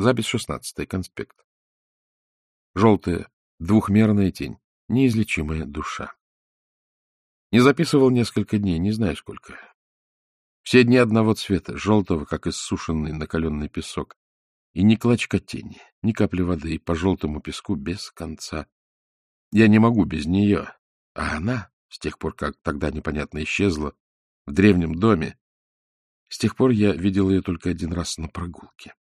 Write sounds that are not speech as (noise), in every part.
Запись шестнадцатая, конспект. Желтая, двухмерная тень, неизлечимая душа. Не записывал несколько дней, не знаю сколько. Все дни одного цвета, желтого, как иссушенный накаленный песок. И ни клочка тени, ни капли воды, и по желтому песку без конца. Я не могу без нее. А она, с тех пор, как тогда непонятно исчезла, в древнем доме, с тех пор я видел ее только один раз на прогулке.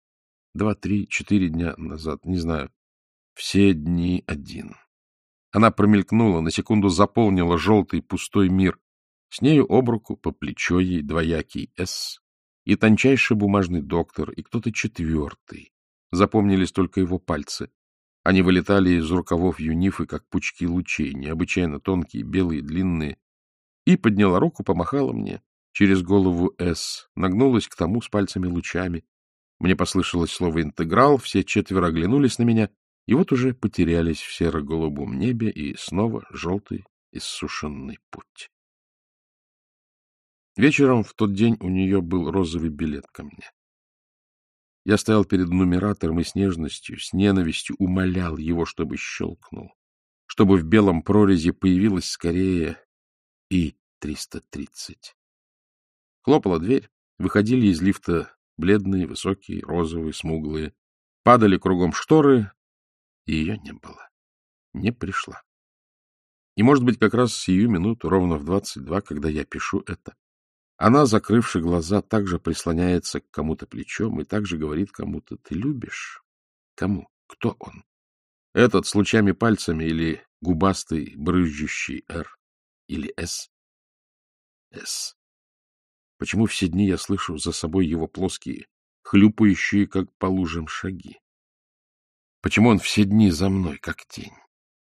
Два, три, четыре дня назад, не знаю. Все дни один. Она промелькнула, на секунду заполнила желтый пустой мир. С нею об руку, по плечо ей двоякий «С» и тончайший бумажный доктор, и кто-то четвертый. Запомнились только его пальцы. Они вылетали из рукавов юнифы, как пучки лучей, необычайно тонкие, белые, длинные. И подняла руку, помахала мне через голову «С», нагнулась к тому с пальцами-лучами. Мне послышалось слово «интеграл», все четверо оглянулись на меня, и вот уже потерялись в серо-голубом небе, и снова желтый иссушенный путь. Вечером в тот день у нее был розовый билет ко мне. Я стоял перед нумератором и с нежностью, с ненавистью умолял его, чтобы щелкнул, чтобы в белом прорезе появилась скорее и 330. Хлопала дверь, выходили из лифта бледные, высокие, розовые, смуглые. Падали кругом шторы, и ее не было. Не пришла. И, может быть, как раз сию минуту, ровно в двадцать два, когда я пишу это, она, закрывши глаза, также прислоняется к кому-то плечом и также говорит кому-то «ты любишь?» Кому? Кто он? Этот с лучами пальцами или губастый, брызжущий «Р» или «С»? «С». Почему все дни я слышу за собой его плоские, хлюпающие, как по лужам, шаги? Почему он все дни за мной, как тень?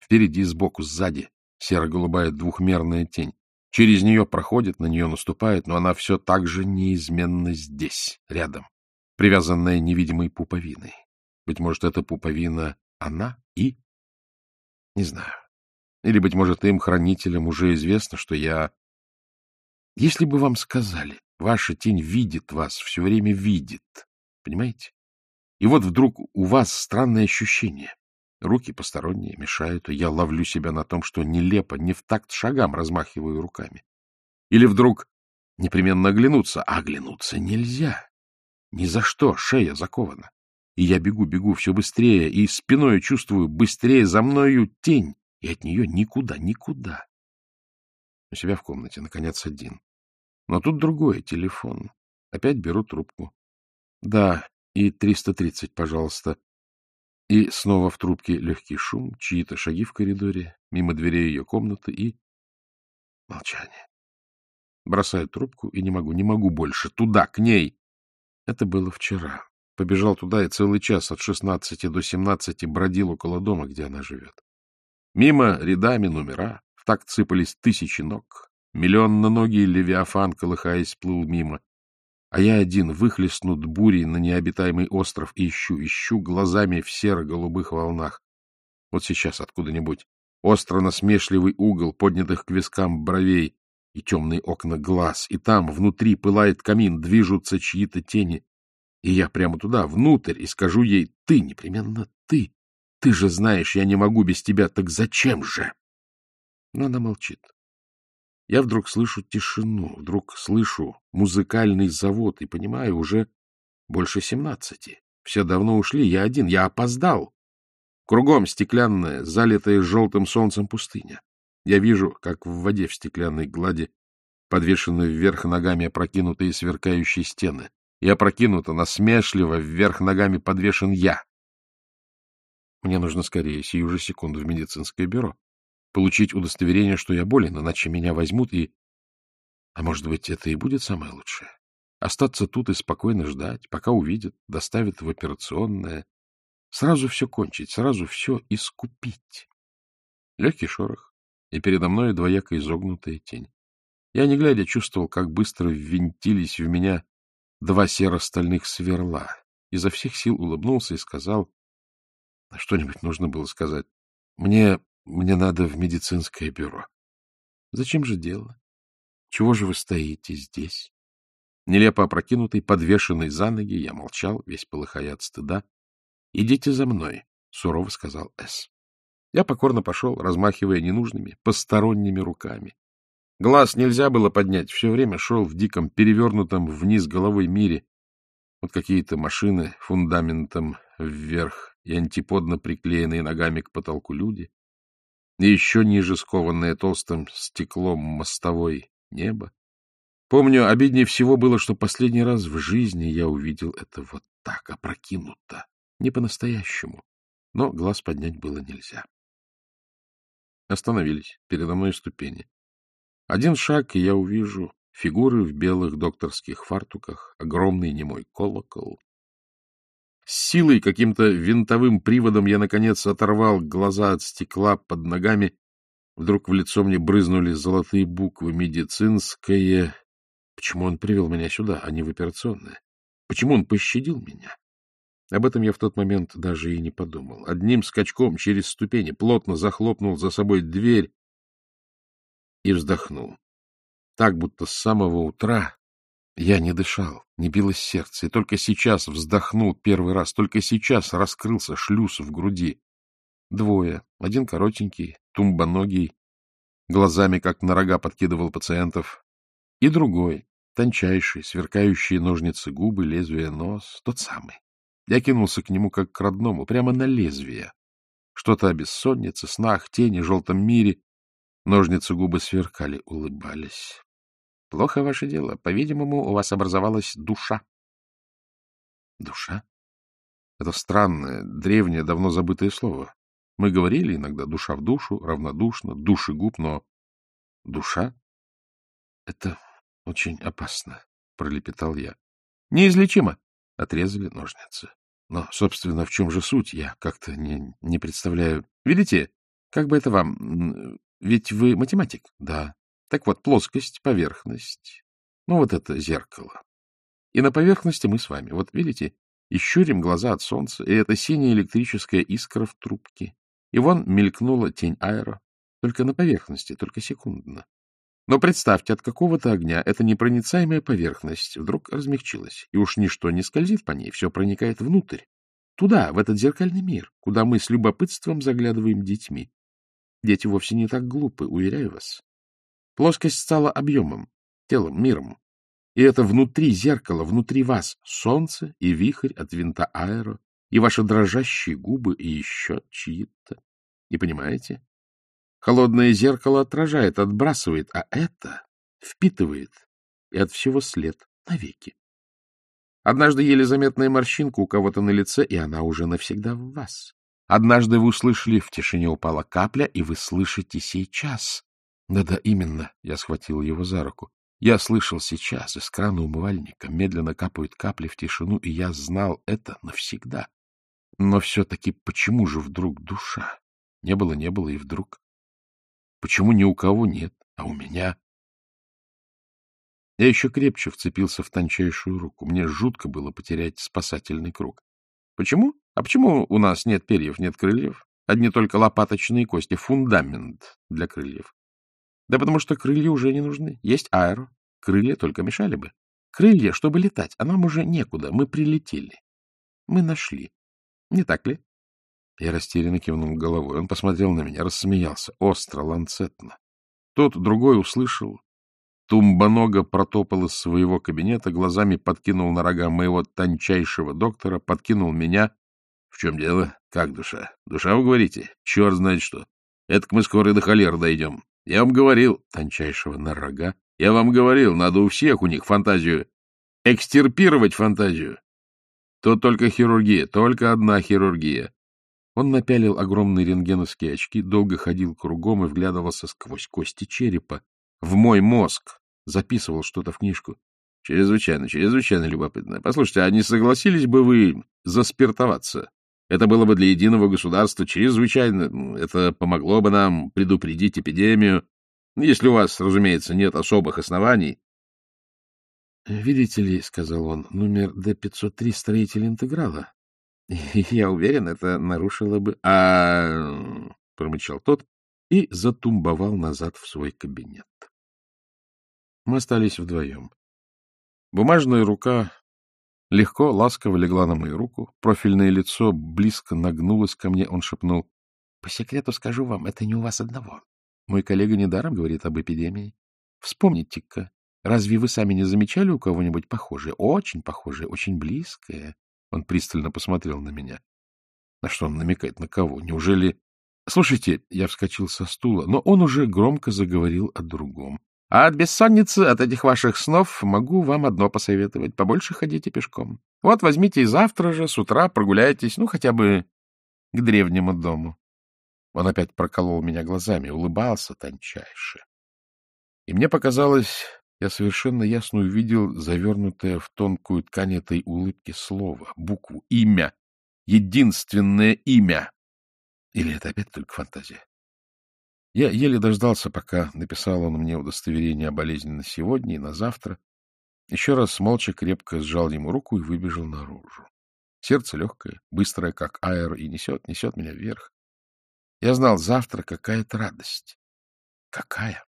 Впереди, сбоку, сзади серо-голубая двухмерная тень. Через нее проходит, на нее наступает, но она все так же неизменно здесь, рядом, привязанная невидимой пуповиной. Быть может, эта пуповина она и? Не знаю. Или, быть может, им, хранителям, уже известно, что я... Если бы вам сказали, ваша тень видит вас, все время видит, понимаете? И вот вдруг у вас странное ощущение. Руки посторонние мешают, и я ловлю себя на том, что нелепо, не в такт шагам размахиваю руками. Или вдруг непременно оглянуться, а оглянуться нельзя. Ни за что, шея закована. И я бегу, бегу все быстрее, и спиной чувствую быстрее за мною тень, и от нее никуда, никуда. У себя в комнате, наконец, один. Но тут другой телефон. Опять беру трубку. Да, и 330, пожалуйста. И снова в трубке легкий шум, чьи-то шаги в коридоре, мимо дверей ее комнаты и... Молчание. Бросаю трубку и не могу, не могу больше. Туда, к ней. Это было вчера. Побежал туда и целый час от шестнадцати до семнадцати бродил около дома, где она живет. Мимо рядами номера, в такт сыпались тысячи ног. Миллион на ноги левиафан, колыхаясь, плыл мимо. А я один выхлестнут бурей на необитаемый остров ищу, ищу глазами в серо-голубых волнах. Вот сейчас откуда-нибудь остро-насмешливый угол поднятых к вискам бровей и темные окна глаз, и там внутри пылает камин, движутся чьи-то тени. И я прямо туда, внутрь, и скажу ей, ты, непременно ты. Ты же знаешь, я не могу без тебя, так зачем же? Но она молчит. Я вдруг слышу тишину, вдруг слышу музыкальный завод и понимаю, уже больше семнадцати. Все давно ушли, я один, я опоздал. Кругом стеклянная, залитая желтым солнцем пустыня. Я вижу, как в воде в стеклянной глади подвешены вверх ногами опрокинутые сверкающие стены. И опрокинуто, насмешливо, вверх ногами подвешен я. Мне нужно скорее, сию же секунду, в медицинское бюро получить удостоверение, что я болен, иначе меня возьмут и... А может быть, это и будет самое лучшее? Остаться тут и спокойно ждать, пока увидят, доставят в операционное. Сразу все кончить, сразу все искупить. Легкий шорох, и передо мной двояко изогнутая тень. Я, не глядя, чувствовал, как быстро ввинтились в меня два серо-стальных сверла. Изо всех сил улыбнулся и сказал... Что-нибудь нужно было сказать. Мне мне надо в медицинское бюро. Зачем же дело? Чего же вы стоите здесь? Нелепо опрокинутый, подвешенный за ноги, я молчал, весь полыхая от стыда. Идите за мной, — сурово сказал С. Я покорно пошел, размахивая ненужными, посторонними руками. Глаз нельзя было поднять, все время шел в диком, перевернутом вниз головой мире. Вот какие-то машины фундаментом вверх и антиподно приклеенные ногами к потолку люди, еще ниже скованное толстым стеклом мостовой небо. Помню, обиднее всего было, что последний раз в жизни я увидел это вот так, опрокинуто, не по-настоящему, но глаз поднять было нельзя. Остановились передо мной ступени. Один шаг, и я увижу фигуры в белых докторских фартуках, огромный немой колокол. С силой, каким-то винтовым приводом я, наконец, оторвал глаза от стекла под ногами. Вдруг в лицо мне брызнули золотые буквы «Медицинское». Почему он привел меня сюда, а не в операционное? Почему он пощадил меня? Об этом я в тот момент даже и не подумал. Одним скачком через ступени плотно захлопнул за собой дверь и вздохнул. Так, будто с самого утра я не дышал, не билось сердце, и только сейчас вздохнул первый раз, только сейчас раскрылся шлюз в груди. Двое, один коротенький, тумбоногий, глазами, как на рога, подкидывал пациентов, и другой, тончайший, сверкающие ножницы губы, лезвие нос, тот самый. Я кинулся к нему как к родному, прямо на лезвие. Что-то о бессоннице, снах, тени, желтом мире. Ножницы губы сверкали, улыбались. Плохо ваше дело. По-видимому, у вас образовалась душа. Душа? Это странное, древнее, давно забытое слово. Мы говорили иногда душа в душу, равнодушно, душегуб, но душа — это очень опасно, — пролепетал я. — Неизлечимо, — отрезали ножницы. Но, собственно, в чем же суть, я как-то не, не представляю. Видите, как бы это вам... Ведь вы математик? Да. Так вот, плоскость, поверхность. Ну, вот это зеркало. И на поверхности мы с вами. Вот видите, и щурим глаза от солнца, и это синяя электрическая искра в трубке. И вон мелькнула тень аэро. Только на поверхности, только секундно. Но представьте, от какого-то огня эта непроницаемая поверхность вдруг размягчилась, и уж ничто не скользит по ней, все проникает внутрь, туда, в этот зеркальный мир, куда мы с любопытством заглядываем детьми. Дети вовсе не так глупы, уверяю вас. Плоскость стала объемом, телом, миром. И это внутри зеркала, внутри вас солнце и вихрь от винта аэро, и ваши дрожащие губы, и еще чьи-то. И понимаете? Холодное зеркало отражает, отбрасывает, а это впитывает и от всего след навеки. Однажды еле заметная морщинка у кого-то на лице, и она уже навсегда в вас. Однажды вы услышали, в тишине упала капля, и вы слышите сейчас. Да-да, именно, я схватил его за руку. Я слышал сейчас, из крана умывальника медленно капают капли в тишину, и я знал это навсегда. Но все-таки почему же вдруг душа? Не было, не было, и вдруг. Почему ни у кого нет, а у меня? Я еще крепче вцепился в тончайшую руку. Мне жутко было потерять спасательный круг. Почему? А почему у нас нет перьев, нет крыльев? Одни только лопаточные кости, фундамент для крыльев. Да потому что крылья уже не нужны. Есть аэро. Крылья только мешали бы. Крылья, чтобы летать, а нам уже некуда. Мы прилетели. Мы нашли. Не так ли? Я растерянно кивнул головой. Он посмотрел на меня, рассмеялся. Остро, ланцетно. Тот другой услышал. Тумбонога протопал из своего кабинета, глазами подкинул на рога моего тончайшего доктора, подкинул меня. — В чем дело? Как душа? Душа, вы говорите? Черт знает что. Это мы скоро до холеры дойдем. Я вам говорил, тончайшего на рога, я вам говорил, надо у всех у них фантазию, экстирпировать фантазию. Тут только хирургия, только одна хирургия. Он напялил огромные рентгеновские очки, долго ходил кругом и вглядывался сквозь кости черепа в мой мозг, записывал что-то в книжку. Чрезвычайно, чрезвычайно любопытно. Послушайте, а не согласились бы вы заспиртоваться? Это было бы для единого государства чрезвычайно... Это помогло бы нам предупредить эпидемию, если у вас, разумеется, нет особых оснований. — Видите ли, — сказал он, — номер Д-503 строитель интеграла. (laughs) Я уверен, это нарушило бы... — А... — промычал тот и затумбовал назад в свой кабинет. Мы остались вдвоем. Бумажная рука Легко, ласково легла на мою руку. Профильное лицо близко нагнулось ко мне. Он шепнул. — По секрету скажу вам, это не у вас одного. Мой коллега недаром говорит об эпидемии. Вспомните-ка, разве вы сами не замечали у кого-нибудь похожее? Очень похожее, очень близкое. Он пристально посмотрел на меня. На что он намекает? На кого? Неужели... Слушайте, я вскочил со стула, но он уже громко заговорил о другом. А от бессонницы, от этих ваших снов могу вам одно посоветовать. Побольше ходите пешком. Вот возьмите и завтра же с утра прогуляйтесь, ну, хотя бы к древнему дому. Он опять проколол меня глазами, улыбался тончайше. И мне показалось, я совершенно ясно увидел завернутое в тонкую ткань этой улыбки слово, букву, имя, единственное имя. Или это опять только фантазия? Я еле дождался, пока написал он мне удостоверение о болезни на сегодня и на завтра. Еще раз молча крепко сжал ему руку и выбежал наружу. Сердце легкое, быстрое, как аэро, и несет, несет меня вверх. Я знал, завтра какая-то радость. Какая?